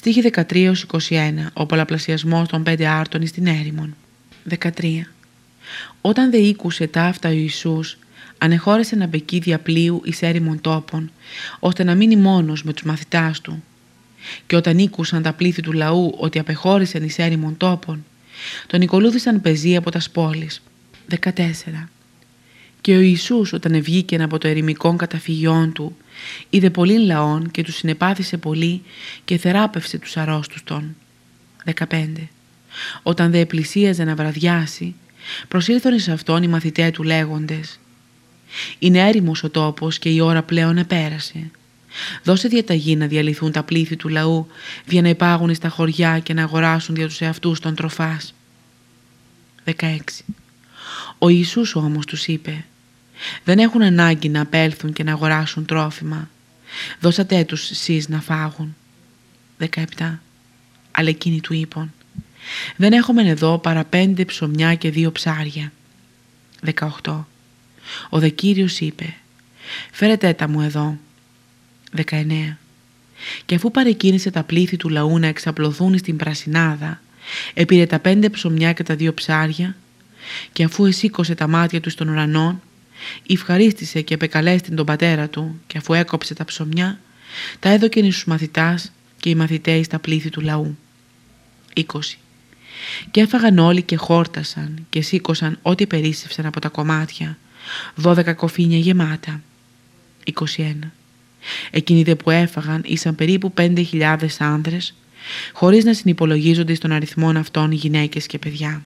Στίχη 13-21, ο πολλαπλασιασμός των πέντε άρτων στην έρημον. 13. Όταν δε ήκουσε ταύτα ο Ιησούς, ανεχώρεσε να μπεκεί διαπλίου εις έρημον τόπων, ώστε να μείνει μόνος με τους μαθητάς του. Και όταν ήκουσαν τα πλήθη του λαού ότι απεχώρησαν εις έρημον τόπων, τον οικολούθησαν πεζοί από τας πόλεις. 14. Και ο Ιησούς όταν ευγήκε από το ερημικό καταφυγιόν του, είδε πολύ λαών και τους συνεπάθησε πολύ και θεράπευσε τους αρρώστους των. 15. Όταν δε πλησίαζε να βραδιάσει, προσήλθον εις αυτόν οι μαθητέ του λέγοντες «Είναι έρημος ο τόπος και η ώρα πλέον επέρασε. Δώσε διαταγή να διαλυθούν τα πλήθη του λαού για να υπάγουν στα χωριά και να αγοράσουν για τους εαυτούς των τροφάς». 16. Ο Ιησούς όμως τους είπε «Δεν έχουν ανάγκη να απέλθουν και να αγοράσουν τρόφιμα. Δώσατε τους σεις να φάγουν». 17. Αλλά εκείνοι του είπαν «Δεν έχουμε εδώ παρά πέντε ψωμιά και δύο ψάρια». 18. Ο δε Κύριος είπε «Φέρετε τα μου εδώ». 19. Και αφού παρεκκίνησε τα πλήθη του λαού να εξαπλωθούν στην πρασινάδα, έπειρε τα πέντε ψωμιά και τα δύο ψάρια και αφού εσήκωσε τα μάτια του στον ουρανό, ευχαρίστησε και επεκαλέστην τον πατέρα του και αφού έκοψε τα ψωμιά, τα έδωκεν στους μαθητάς και οι μαθητές στα πλήθη του λαού. 20. Και έφαγαν όλοι και χόρτασαν και σήκωσαν ό,τι περίσσευσαν από τα κομμάτια, δώδεκα κοφίνια γεμάτα. 21. Εκείνοι δε που έφαγαν ήσαν περίπου 5.000 άνδρες, χωρίς να συνυπολογίζονται στον αριθμό αυτών οι γυναίκες και παιδιά.